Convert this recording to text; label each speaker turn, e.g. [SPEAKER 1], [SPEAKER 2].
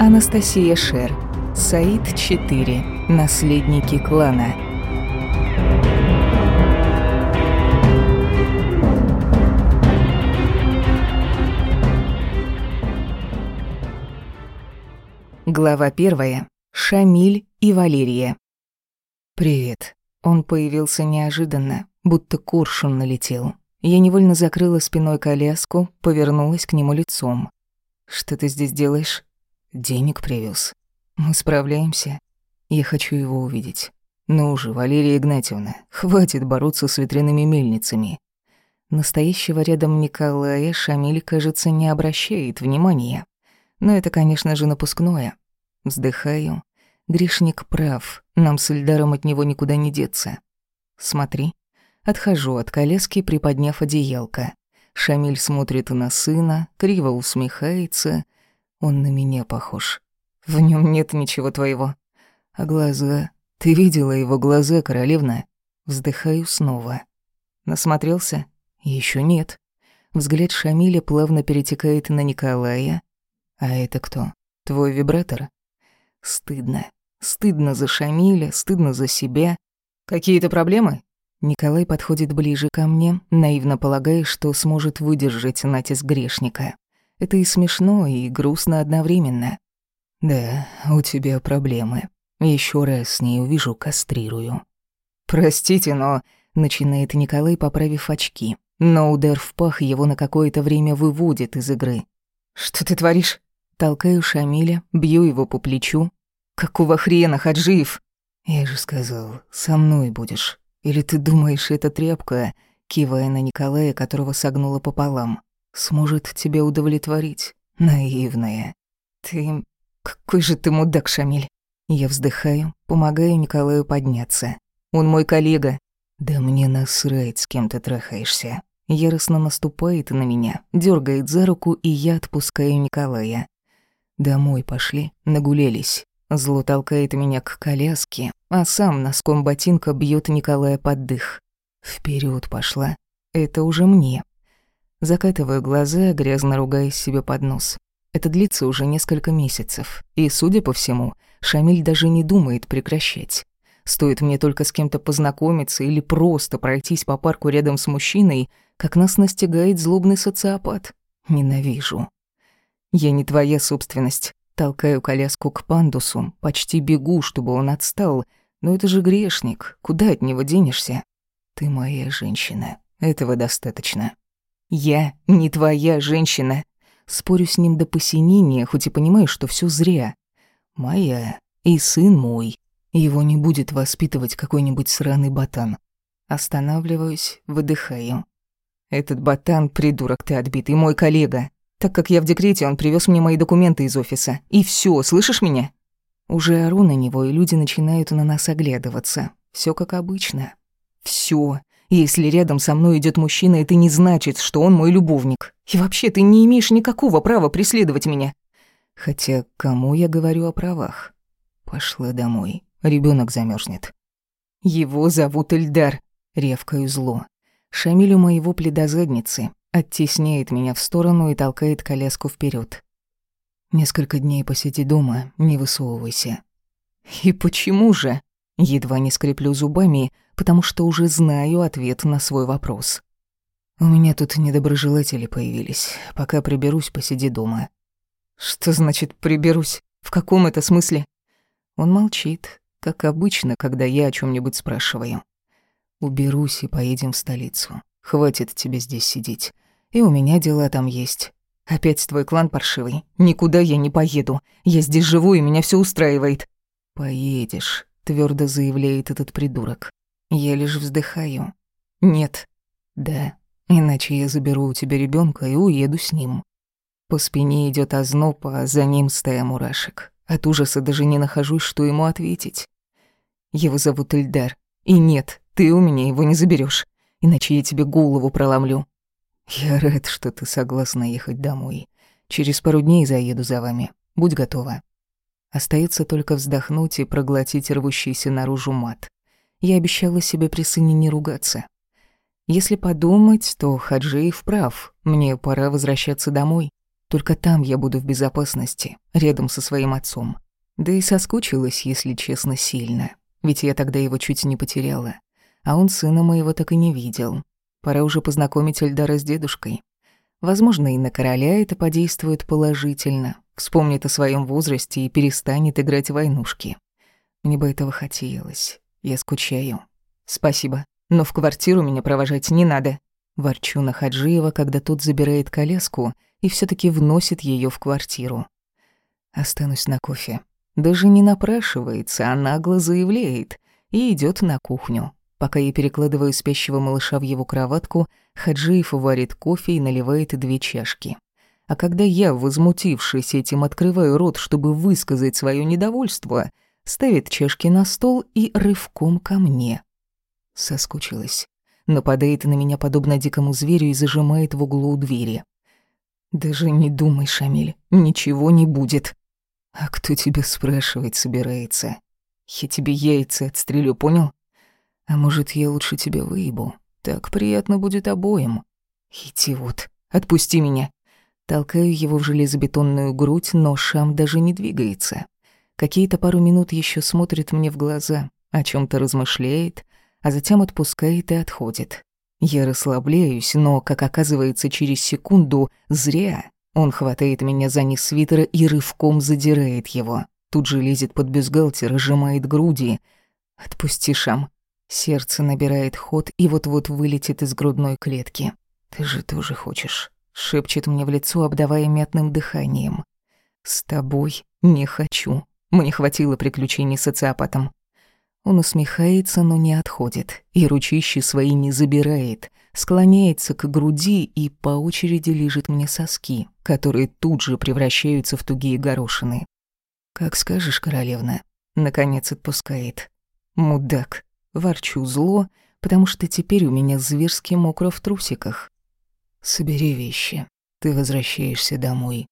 [SPEAKER 1] Анастасия Шер. Саид 4. Наследники клана. Глава первая. Шамиль и Валерия. «Привет». Он появился неожиданно, будто куршун налетел. Я невольно закрыла спиной коляску, повернулась к нему лицом. «Что ты здесь делаешь?» «Денег привез. Мы справляемся. Я хочу его увидеть. Ну уже, Валерия Игнатьевна, хватит бороться с ветряными мельницами». Настоящего рядом Николая Шамиль, кажется, не обращает внимания. Но это, конечно же, напускное. Вздыхаю. Гришник прав, нам с Ильдаром от него никуда не деться. Смотри. Отхожу от колески, приподняв одеялко. Шамиль смотрит на сына, криво усмехается. Он на меня похож. В нем нет ничего твоего. А глаза... Ты видела его глаза, королевна? Вздыхаю снова. Насмотрелся? Еще нет. Взгляд Шамиля плавно перетекает на Николая. А это кто? Твой вибратор? Стыдно. Стыдно за Шамиля, стыдно за себя. Какие-то проблемы? Николай подходит ближе ко мне, наивно полагая, что сможет выдержать натиск грешника. Это и смешно, и грустно одновременно. «Да, у тебя проблемы. Еще раз с ней увижу, кастрирую». «Простите, но...» — начинает Николай, поправив очки. Но удар в пах его на какое-то время выводит из игры. «Что ты творишь?» Толкаю Шамиля, бью его по плечу. «Какого хрена, Хаджиев?» «Я же сказал, со мной будешь. Или ты думаешь, эта тряпка, кивая на Николая, которого согнула пополам, сможет тебя удовлетворить? Наивная. Ты... Какой же ты мудак, Шамиль. Я вздыхаю, помогаю Николаю подняться. Он мой коллега. Да мне насрать, с кем ты трахаешься. Яростно наступает на меня, дергает за руку, и я отпускаю Николая. Домой пошли, нагулелись. Зло толкает меня к коляске, а сам носком ботинка бьет Николая под дых. Вперед пошла. Это уже мне. Закатываю глаза, грязно ругаясь себе под нос. Это длится уже несколько месяцев, и, судя по всему, Шамиль даже не думает прекращать. Стоит мне только с кем-то познакомиться или просто пройтись по парку рядом с мужчиной, как нас настигает злобный социопат. Ненавижу. Я не твоя собственность. Толкаю коляску к пандусу, почти бегу, чтобы он отстал. Но это же грешник, куда от него денешься? Ты моя женщина, этого достаточно. Я не твоя женщина. Спорю с ним до посинения, хоть и понимаю, что все зря. Моя и сын мой. Его не будет воспитывать какой-нибудь сраный ботан. Останавливаюсь, выдыхаю. Этот ботан, придурок ты отбитый, мой коллега. Так как я в декрете, он привез мне мои документы из офиса. И все, слышишь меня? Уже ору на него, и люди начинают на нас оглядываться. Все как обычно. Все. Если рядом со мной идет мужчина, это не значит, что он мой любовник. И вообще, ты не имеешь никакого права преследовать меня. Хотя кому я говорю о правах? Пошла домой. Ребенок замерзнет. Его зовут Эльдар. Ревкаю зло. Шамилю моего пледозадницы. Оттесняет меня в сторону и толкает коляску вперед. Несколько дней посиди дома, не высовывайся. И почему же? Едва не скреплю зубами, потому что уже знаю ответ на свой вопрос. У меня тут недоброжелатели появились. Пока приберусь, посиди дома. Что значит приберусь? В каком это смысле? Он молчит, как обычно, когда я о чем нибудь спрашиваю. Уберусь и поедем в столицу. Хватит тебе здесь сидеть. И у меня дела там есть. Опять твой клан паршивый. Никуда я не поеду. Я здесь живу, и меня все устраивает. Поедешь, твердо заявляет этот придурок. Я лишь вздыхаю. Нет. Да. Иначе я заберу у тебя ребенка и уеду с ним. По спине идет озноб, а за ним стая мурашек. От ужаса даже не нахожусь, что ему ответить. Его зовут Эльдар. И нет, ты у меня его не заберешь иначе я тебе голову проломлю. Я рад, что ты согласна ехать домой. Через пару дней заеду за вами. Будь готова. Остается только вздохнуть и проглотить рвущийся наружу мат. Я обещала себе при сыне не ругаться. Если подумать, то Хаджиев прав. Мне пора возвращаться домой. Только там я буду в безопасности, рядом со своим отцом. Да и соскучилась, если честно, сильно. Ведь я тогда его чуть не потеряла. А он сына моего так и не видел. Пора уже познакомить Эльдара с дедушкой. Возможно, и на короля это подействует положительно. Вспомнит о своем возрасте и перестанет играть в войнушки. Мне бы этого хотелось. Я скучаю. Спасибо, но в квартиру меня провожать не надо. Ворчу на Хаджиева, когда тот забирает коляску и все таки вносит ее в квартиру. Останусь на кофе. Даже не напрашивается, а нагло заявляет и идет на кухню. Пока я перекладываю спящего малыша в его кроватку, Хаджиев варит кофе и наливает две чашки. А когда я, возмутившись этим, открываю рот, чтобы высказать свое недовольство, ставит чашки на стол и рывком ко мне. Соскучилась. Нападает на меня подобно дикому зверю и зажимает в углу у двери. «Даже не думай, Шамиль, ничего не будет». «А кто тебя спрашивать собирается? Я тебе яйца отстрелю, понял? А может, я лучше тебя выебу? Так приятно будет обоим». «Идиот, отпусти меня». Толкаю его в железобетонную грудь, но Шам даже не двигается. Какие-то пару минут еще смотрит мне в глаза, о чем то размышляет, а затем отпускает и отходит. Я расслабляюсь, но, как оказывается, через секунду зря. Он хватает меня за низ свитера и рывком задирает его. Тут же лезет под бюстгальтер сжимает груди. «Отпусти, Шам». Сердце набирает ход и вот-вот вылетит из грудной клетки. «Ты же тоже хочешь», — шепчет мне в лицо, обдавая мятным дыханием. «С тобой не хочу. Мне хватило приключений с социопатом. Он усмехается, но не отходит, и ручищи свои не забирает, склоняется к груди и по очереди лежит мне соски, которые тут же превращаются в тугие горошины. «Как скажешь, королевна», — наконец отпускает. «Мудак», — ворчу зло, потому что теперь у меня зверски мокро в трусиках. «Собери вещи, ты возвращаешься домой».